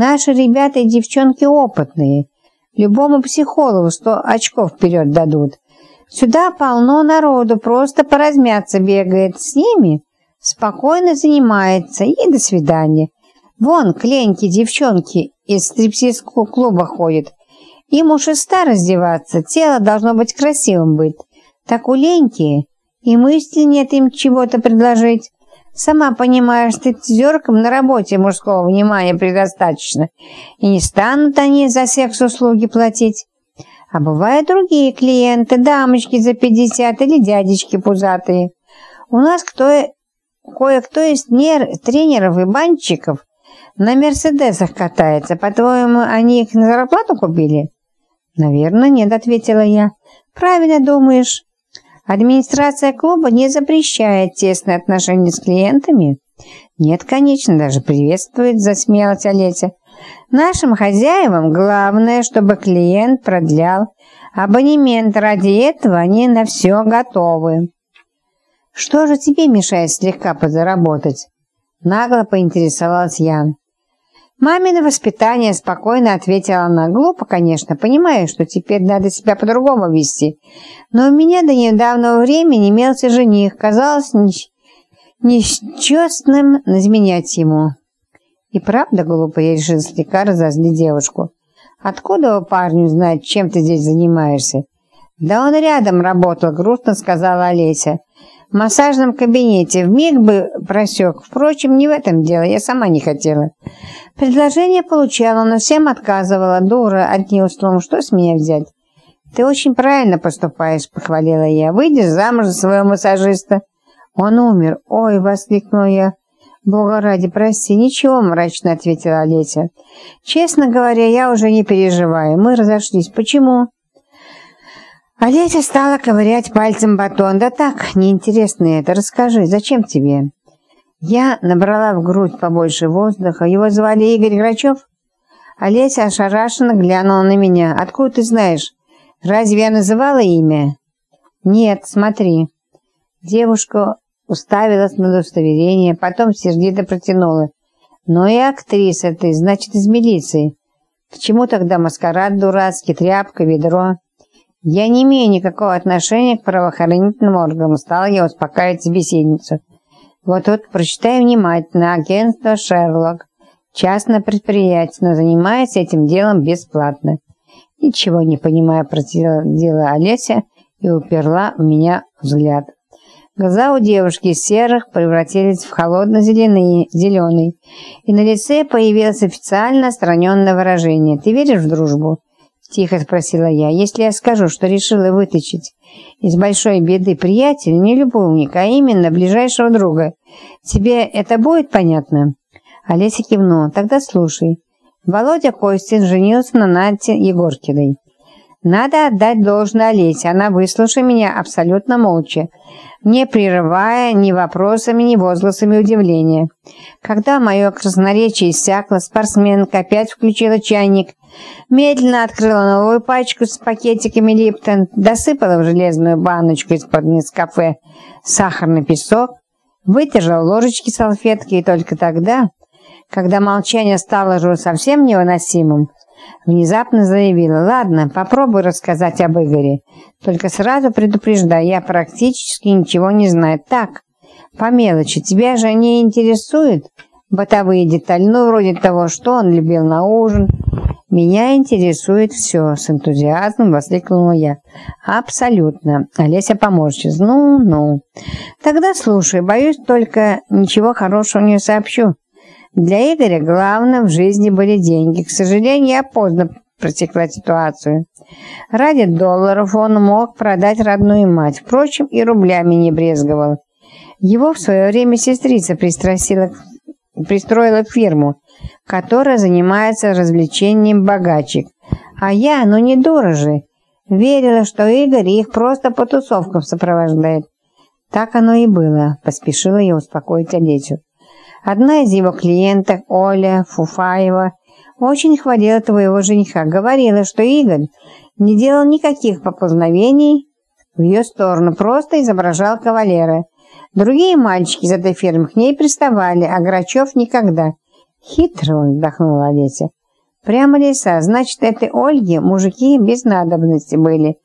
Наши ребята и девчонки опытные. Любому психологу сто очков вперед дадут. Сюда полно народу, просто поразмяться бегает. С ними спокойно занимается и до свидания. Вон, кленьки девчонки из стриптиз-клуба ходят. Им уж и ста раздеваться, тело должно быть красивым быть. Так у Леньки и мысли нет им чего-то предложить. Сама понимаешь, стриптизеркам на работе мужского внимания предостаточно, и не станут они за секс-услуги платить. А бывают другие клиенты, дамочки за 50 или дядечки пузатые. У нас кто, кое-кто из тренеров и банщиков на «Мерседесах» катается. По-твоему, они их на зарплату купили? «Наверное, нет», — ответила я. «Правильно думаешь. Администрация клуба не запрещает тесные отношения с клиентами?» «Нет, конечно, даже приветствует», — засмеялась Олеся. «Нашим хозяевам главное, чтобы клиент продлял абонемент. Ради этого они на все готовы». «Что же тебе мешает слегка подзаработать?» Нагло поинтересовалась я. «Мамино воспитание», — спокойно ответила она. «Глупо, конечно, понимаю, что теперь надо себя по-другому вести. Но у меня до недавнего времени имелся жених. Казалось несчастным изменять ему». И правда глупо, я решила слегка разозлить девушку. «Откуда парню знать, чем ты здесь занимаешься?» «Да он рядом работал», — грустно сказала Олеся массажном кабинете. В миг бы просек. Впрочем, не в этом дело, я сама не хотела. Предложение получала, но всем отказывала. Дура, одним словом, что с меня взять? «Ты очень правильно поступаешь», — похвалила я. «Выйдешь замуж за своего массажиста». «Он умер». «Ой», — воскликнула я. «Бога ради, прости». «Ничего», — мрачно ответила Олеся. «Честно говоря, я уже не переживаю. Мы разошлись. Почему?» Олеся стала ковырять пальцем батон. «Да так, неинтересно это. Расскажи, зачем тебе?» Я набрала в грудь побольше воздуха. Его звали Игорь Грачев. Олеся ошарашенно глянула на меня. «Откуда ты знаешь? Разве я называла имя?» «Нет, смотри». Девушка уставилась на удостоверение, потом сердито протянула. «Ну и актриса ты, значит, из милиции. К чему тогда маскарад дурацкий, тряпка, ведро?» «Я не имею никакого отношения к правоохранительным органам», стала я успокаивать собеседницу. «Вот тут прочитай внимательно. Агентство «Шерлок». Частное предприятие, но занимается этим делом бесплатно». Ничего не понимая, противила Олеся и уперла в меня взгляд. Глаза у девушки серых превратились в холодно-зеленый, зеленый, и на лице появилось официально отстраненное выражение. «Ты веришь в дружбу?» Тихо спросила я. Если я скажу, что решила вытащить из большой беды приятеля, не любовника, а именно ближайшего друга, тебе это будет понятно? Олеся кивнула. Тогда слушай. Володя Костин женился на Нате Егоркиной. Надо отдать должное Олесе. Она выслушала меня абсолютно молча, не прерывая ни вопросами, ни возгласами удивления. Когда мое красноречие иссякло, спортсменка опять включила чайник, медленно открыла новую пачку с пакетиками Липтон, досыпала в железную баночку из-под кафе сахарный песок, вытерла ложечки салфетки и только тогда, когда молчание стало уже совсем невыносимым, Внезапно заявила, ладно, попробуй рассказать об Игоре. Только сразу предупреждаю, я практически ничего не знаю. Так, по мелочи, тебя же не интересует бытовые детали, ну, вроде того, что он любил на ужин. Меня интересует все, с энтузиазмом воскликнула я. Абсолютно. Олеся поморщилась. Ну-ну. Тогда слушай, боюсь, только ничего хорошего не сообщу. Для Игоря главным в жизни были деньги. К сожалению, я поздно протекла ситуацию. Ради долларов он мог продать родную мать, впрочем, и рублями не брезговал. Его в свое время сестрица пристрастила, пристроила фирму, которая занимается развлечением богачек. А я, ну не дура же, верила, что Игорь их просто по тусовкам сопровождает. Так оно и было, поспешила я успокоить Олесю. Одна из его клиенток, Оля Фуфаева, очень хвалила твоего жениха. Говорила, что Игорь не делал никаких поползновений в ее сторону, просто изображал кавалера. Другие мальчики из этой фирмы к ней приставали, а Грачев никогда. Хитро он, вздохнула Олеся. Прямо лиса, значит, этой Ольге мужики без надобности были.